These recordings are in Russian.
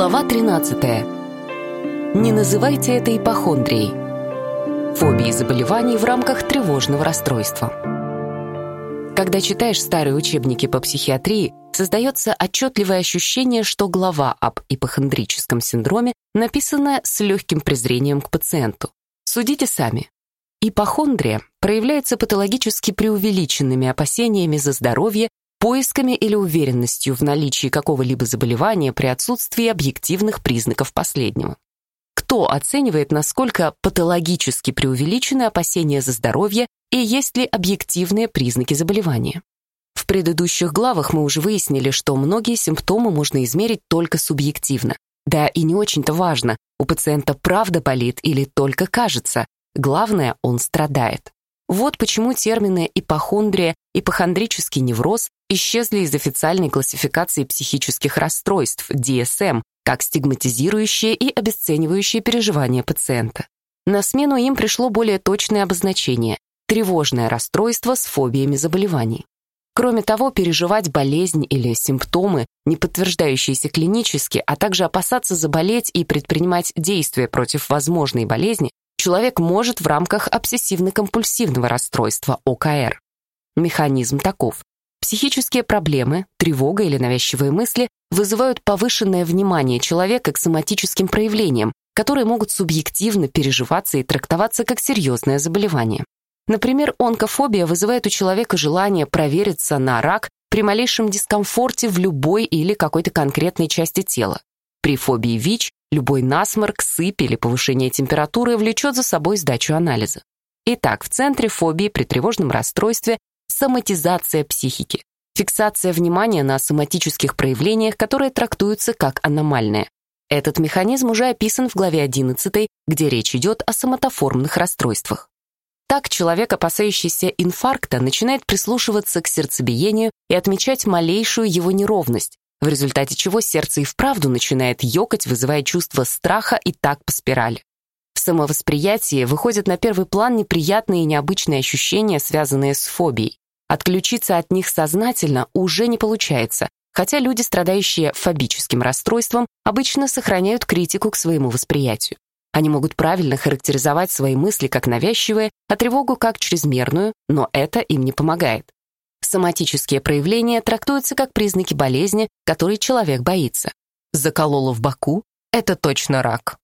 Глава 13. Не называйте это ипохондрией. Фобии заболеваний в рамках тревожного расстройства. Когда читаешь старые учебники по психиатрии, создается отчетливое ощущение, что глава об ипохондрическом синдроме написана с легким презрением к пациенту. Судите сами. Ипохондрия проявляется патологически преувеличенными опасениями за здоровье поисками или уверенностью в наличии какого-либо заболевания при отсутствии объективных признаков последнего. Кто оценивает, насколько патологически преувеличены опасения за здоровье и есть ли объективные признаки заболевания? В предыдущих главах мы уже выяснили, что многие симптомы можно измерить только субъективно. Да и не очень-то важно, у пациента правда болит или только кажется. Главное, он страдает. Вот почему термины ипохондрия, ипохондрический невроз исчезли из официальной классификации психических расстройств DSM как стигматизирующие и обесценивающие переживания пациента. На смену им пришло более точное обозначение – тревожное расстройство с фобиями заболеваний. Кроме того, переживать болезнь или симптомы, не подтверждающиеся клинически, а также опасаться заболеть и предпринимать действия против возможной болезни человек может в рамках обсессивно-компульсивного расстройства ОКР. Механизм таков. Психические проблемы, тревога или навязчивые мысли вызывают повышенное внимание человека к соматическим проявлениям, которые могут субъективно переживаться и трактоваться как серьезное заболевание. Например, онкофобия вызывает у человека желание провериться на рак при малейшем дискомфорте в любой или какой-то конкретной части тела. При фобии ВИЧ Любой насморк, сыпь или повышение температуры влечет за собой сдачу анализа. Итак, в центре фобии при тревожном расстройстве соматизация психики, фиксация внимания на соматических проявлениях, которые трактуются как аномальные. Этот механизм уже описан в главе 11, где речь идет о соматоформных расстройствах. Так человек, опасающийся инфаркта, начинает прислушиваться к сердцебиению и отмечать малейшую его неровность, в результате чего сердце и вправду начинает ёкать, вызывая чувство страха и так по спирали. В самовосприятии выходят на первый план неприятные и необычные ощущения, связанные с фобией. Отключиться от них сознательно уже не получается, хотя люди, страдающие фобическим расстройством, обычно сохраняют критику к своему восприятию. Они могут правильно характеризовать свои мысли как навязчивые, а тревогу как чрезмерную, но это им не помогает. Соматические проявления трактуются как признаки болезни, которой человек боится. Заколола в боку – это точно рак.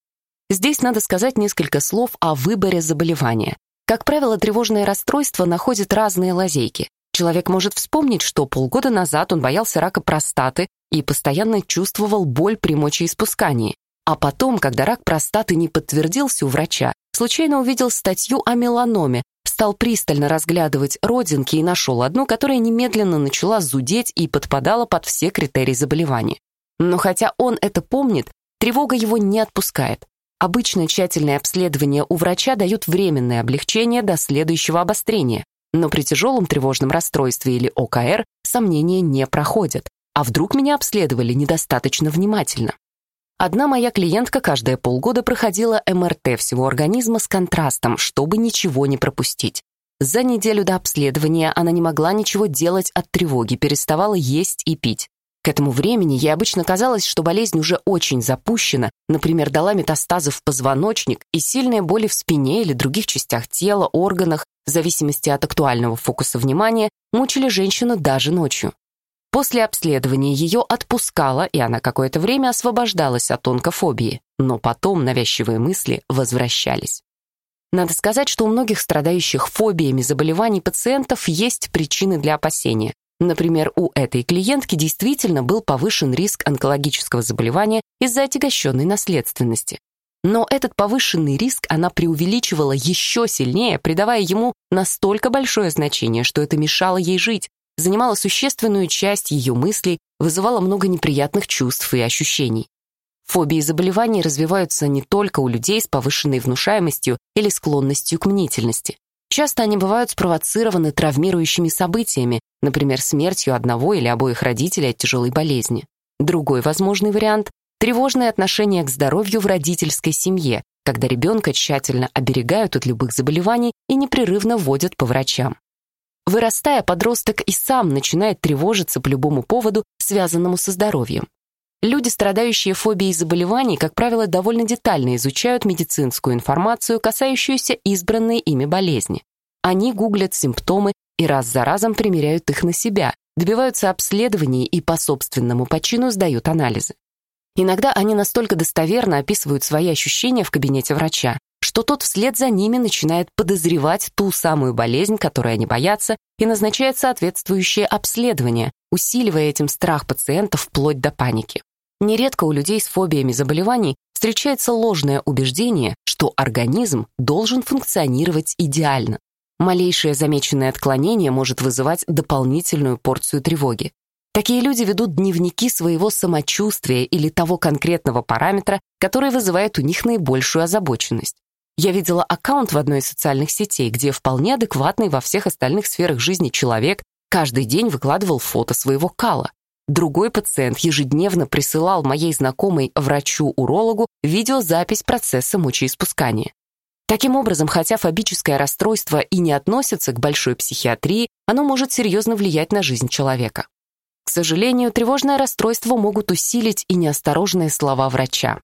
Здесь надо сказать несколько слов о выборе заболевания. Как правило, тревожное расстройство находит разные лазейки. Человек может вспомнить, что полгода назад он боялся рака простаты и постоянно чувствовал боль при мочеиспускании. А потом, когда рак простаты не подтвердился у врача, случайно увидел статью о меланоме, стал пристально разглядывать родинки и нашел одну, которая немедленно начала зудеть и подпадала под все критерии заболевания. Но хотя он это помнит, тревога его не отпускает. Обычно тщательное обследование у врача дают временное облегчение до следующего обострения, но при тяжелом тревожном расстройстве или ОКР сомнения не проходят. А вдруг меня обследовали недостаточно внимательно? Одна моя клиентка каждые полгода проходила МРТ всего организма с контрастом, чтобы ничего не пропустить. За неделю до обследования она не могла ничего делать от тревоги, переставала есть и пить. К этому времени ей обычно казалось, что болезнь уже очень запущена, например, дала метастазы в позвоночник и сильные боли в спине или других частях тела, органах, в зависимости от актуального фокуса внимания, мучили женщину даже ночью. После обследования ее отпускало, и она какое-то время освобождалась от онкофобии, но потом навязчивые мысли возвращались. Надо сказать, что у многих страдающих фобиями заболеваний пациентов есть причины для опасения. Например, у этой клиентки действительно был повышен риск онкологического заболевания из-за отягощенной наследственности. Но этот повышенный риск она преувеличивала еще сильнее, придавая ему настолько большое значение, что это мешало ей жить, занимала существенную часть ее мыслей, вызывала много неприятных чувств и ощущений. Фобии заболеваний развиваются не только у людей с повышенной внушаемостью или склонностью к мнительности. Часто они бывают спровоцированы травмирующими событиями, например, смертью одного или обоих родителей от тяжелой болезни. Другой возможный вариант – тревожное отношение к здоровью в родительской семье, когда ребенка тщательно оберегают от любых заболеваний и непрерывно водят по врачам. Вырастая, подросток и сам начинает тревожиться по любому поводу, связанному со здоровьем. Люди, страдающие фобией заболеваний, как правило, довольно детально изучают медицинскую информацию, касающуюся избранной ими болезни. Они гуглят симптомы и раз за разом примеряют их на себя, добиваются обследований и по собственному почину сдают анализы. Иногда они настолько достоверно описывают свои ощущения в кабинете врача, что тот вслед за ними начинает подозревать ту самую болезнь, которой они боятся, и назначает соответствующее обследование, усиливая этим страх пациентов вплоть до паники. Нередко у людей с фобиями заболеваний встречается ложное убеждение, что организм должен функционировать идеально. Малейшее замеченное отклонение может вызывать дополнительную порцию тревоги. Такие люди ведут дневники своего самочувствия или того конкретного параметра, который вызывает у них наибольшую озабоченность. Я видела аккаунт в одной из социальных сетей, где вполне адекватный во всех остальных сферах жизни человек каждый день выкладывал фото своего кала. Другой пациент ежедневно присылал моей знакомой врачу-урологу видеозапись процесса мочеиспускания. Таким образом, хотя фобическое расстройство и не относится к большой психиатрии, оно может серьезно влиять на жизнь человека. К сожалению, тревожное расстройство могут усилить и неосторожные слова врача.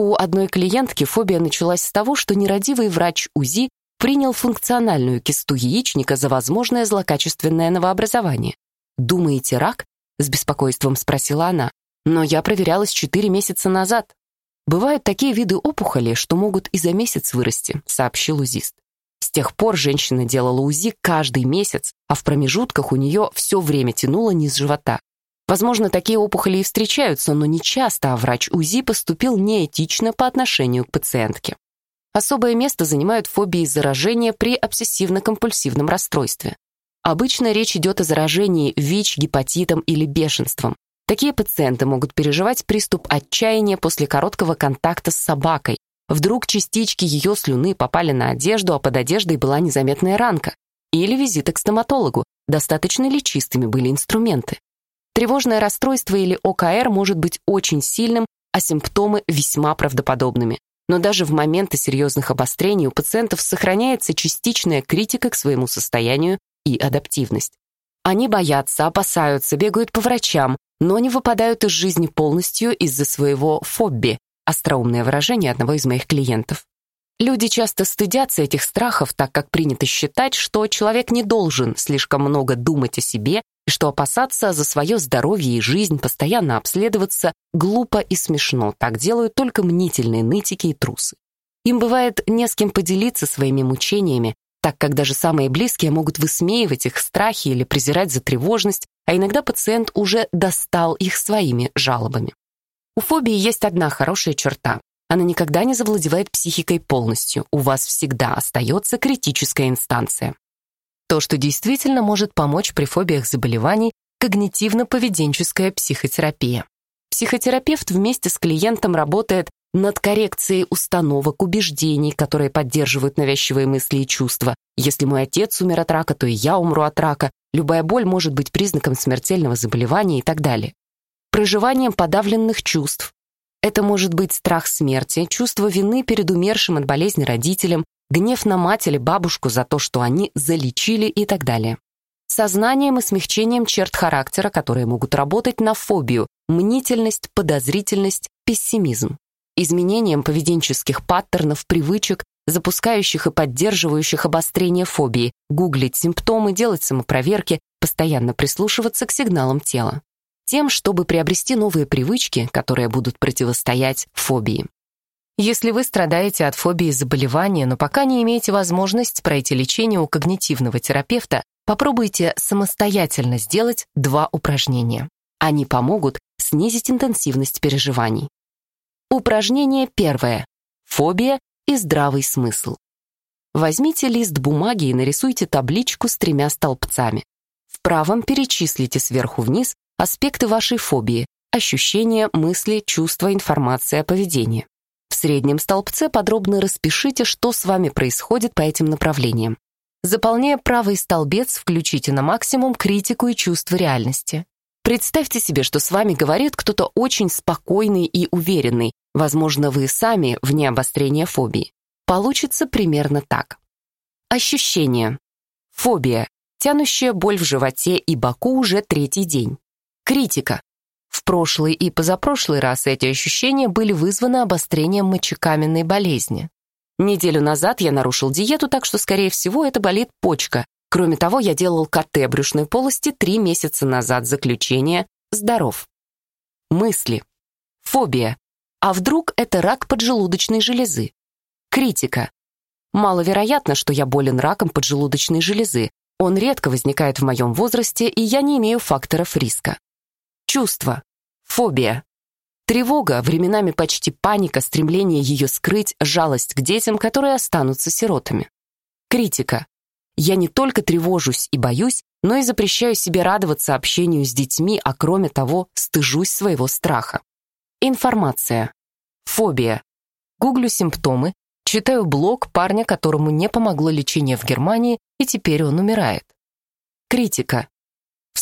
У одной клиентки фобия началась с того, что нерадивый врач УЗИ принял функциональную кисту яичника за возможное злокачественное новообразование. «Думаете, рак?» — с беспокойством спросила она. «Но я проверялась 4 месяца назад». Бывают такие виды опухоли, что могут и за месяц вырасти, сообщил УЗИст. С тех пор женщина делала УЗИ каждый месяц, а в промежутках у нее все время тянуло низ живота. Возможно, такие опухоли и встречаются, но не часто, а врач УЗИ поступил неэтично по отношению к пациентке. Особое место занимают фобии заражения при обсессивно-компульсивном расстройстве. Обычно речь идет о заражении ВИЧ, гепатитом или бешенством. Такие пациенты могут переживать приступ отчаяния после короткого контакта с собакой. Вдруг частички ее слюны попали на одежду, а под одеждой была незаметная ранка. Или визиты к стоматологу, достаточно ли чистыми были инструменты. Тревожное расстройство или ОКР может быть очень сильным, а симптомы весьма правдоподобными. Но даже в моменты серьезных обострений у пациентов сохраняется частичная критика к своему состоянию и адаптивность. Они боятся, опасаются, бегают по врачам, но не выпадают из жизни полностью из-за своего фобби, остроумное выражение одного из моих клиентов. Люди часто стыдятся этих страхов, так как принято считать, что человек не должен слишком много думать о себе что опасаться за свое здоровье и жизнь, постоянно обследоваться, глупо и смешно. Так делают только мнительные нытики и трусы. Им бывает не с кем поделиться своими мучениями, так как даже самые близкие могут высмеивать их страхи или презирать за тревожность, а иногда пациент уже достал их своими жалобами. У фобии есть одна хорошая черта. Она никогда не завладевает психикой полностью. У вас всегда остается критическая инстанция. То, что действительно может помочь при фобиях заболеваний, когнитивно-поведенческая психотерапия. Психотерапевт вместе с клиентом работает над коррекцией установок, убеждений, которые поддерживают навязчивые мысли и чувства. Если мой отец умер от рака, то и я умру от рака. Любая боль может быть признаком смертельного заболевания и так далее. Проживанием подавленных чувств. Это может быть страх смерти, чувство вины перед умершим от болезни родителем, гнев на мать или бабушку за то, что они залечили и так далее. Сознанием и смягчением черт характера, которые могут работать на фобию, мнительность, подозрительность, пессимизм изменением поведенческих паттернов, привычек, запускающих и поддерживающих обострение фобии, гуглить симптомы, делать самопроверки, постоянно прислушиваться к сигналам тела. Тем, чтобы приобрести новые привычки, которые будут противостоять фобии. Если вы страдаете от фобии заболевания, но пока не имеете возможность пройти лечение у когнитивного терапевта, попробуйте самостоятельно сделать два упражнения. Они помогут снизить интенсивность переживаний. Упражнение первое. Фобия и здравый смысл. Возьмите лист бумаги и нарисуйте табличку с тремя столбцами. В правом перечислите сверху вниз аспекты вашей фобии, ощущения, мысли, чувства, информация, поведение. В среднем столбце подробно распишите, что с вами происходит по этим направлениям. Заполняя правый столбец, включите на максимум критику и чувство реальности. Представьте себе, что с вами говорит кто-то очень спокойный и уверенный, возможно, вы сами вне обострения фобии. Получится примерно так. Ощущение. Фобия. Тянущая боль в животе и боку уже третий день. Критика. Прошлый и позапрошлый раз эти ощущения были вызваны обострением мочекаменной болезни. Неделю назад я нарушил диету, так что, скорее всего, это болит почка. Кроме того, я делал КТ брюшной полости три месяца назад. Заключение «Здоров». Мысли. Фобия. А вдруг это рак поджелудочной железы? Критика. Маловероятно, что я болен раком поджелудочной железы. Он редко возникает в моем возрасте, и я не имею факторов риска. Чувство. Фобия. Тревога, временами почти паника, стремление ее скрыть, жалость к детям, которые останутся сиротами. Критика. Я не только тревожусь и боюсь, но и запрещаю себе радоваться общению с детьми, а кроме того, стыжусь своего страха. Информация. Фобия. Гуглю симптомы, читаю блог парня, которому не помогло лечение в Германии, и теперь он умирает. Критика.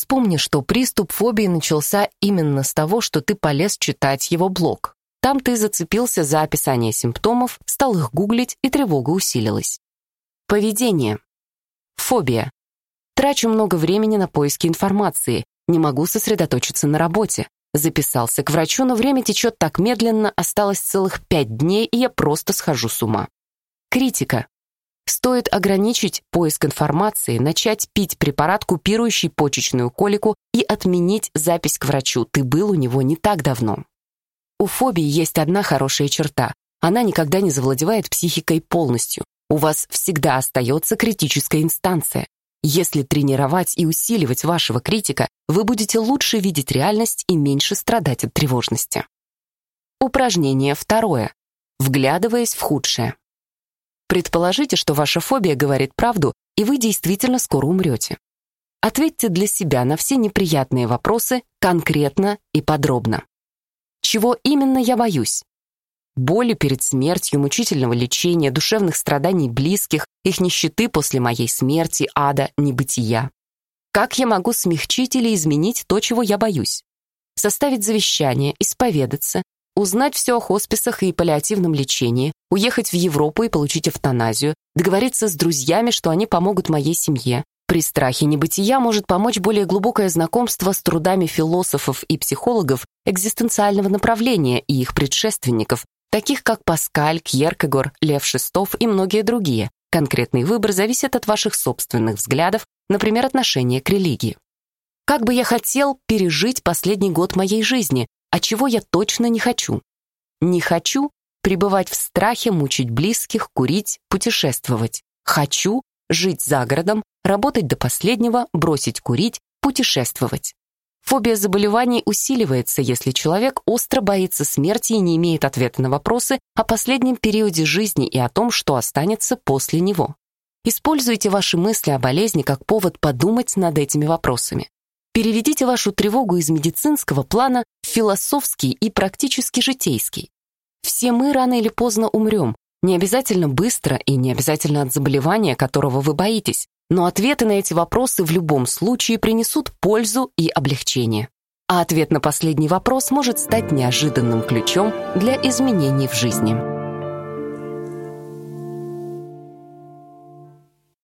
Вспомни, что приступ фобии начался именно с того, что ты полез читать его блог. Там ты зацепился за описание симптомов, стал их гуглить, и тревога усилилась. Поведение. Фобия. Трачу много времени на поиски информации, не могу сосредоточиться на работе. Записался к врачу, но время течет так медленно, осталось целых пять дней, и я просто схожу с ума. Критика. Стоит ограничить поиск информации, начать пить препарат, купирующий почечную колику, и отменить запись к врачу. Ты был у него не так давно. У фобии есть одна хорошая черта. Она никогда не завладевает психикой полностью. У вас всегда остается критическая инстанция. Если тренировать и усиливать вашего критика, вы будете лучше видеть реальность и меньше страдать от тревожности. Упражнение второе. Вглядываясь в худшее. Предположите, что ваша фобия говорит правду, и вы действительно скоро умрете. Ответьте для себя на все неприятные вопросы конкретно и подробно. Чего именно я боюсь? Боли перед смертью, мучительного лечения, душевных страданий близких, их нищеты после моей смерти, ада, небытия. Как я могу смягчить или изменить то, чего я боюсь? Составить завещание, исповедаться, узнать все о хосписах и паллиативном лечении, уехать в Европу и получить эвтаназию, договориться с друзьями, что они помогут моей семье. При страхе небытия может помочь более глубокое знакомство с трудами философов и психологов экзистенциального направления и их предшественников, таких как Паскаль, Кьеркегор, Лев Шестов и многие другие. Конкретный выбор зависит от ваших собственных взглядов, например, отношения к религии. Как бы я хотел пережить последний год моей жизни, а чего я точно не хочу? Не хочу пребывать в страхе, мучить близких, курить, путешествовать. Хочу жить за городом, работать до последнего, бросить курить, путешествовать. Фобия заболеваний усиливается, если человек остро боится смерти и не имеет ответа на вопросы о последнем периоде жизни и о том, что останется после него. Используйте ваши мысли о болезни как повод подумать над этими вопросами. Переведите вашу тревогу из медицинского плана в философский и практически житейский. Все мы рано или поздно умрем, не обязательно быстро и не обязательно от заболевания, которого вы боитесь, но ответы на эти вопросы в любом случае принесут пользу и облегчение. А ответ на последний вопрос может стать неожиданным ключом для изменений в жизни.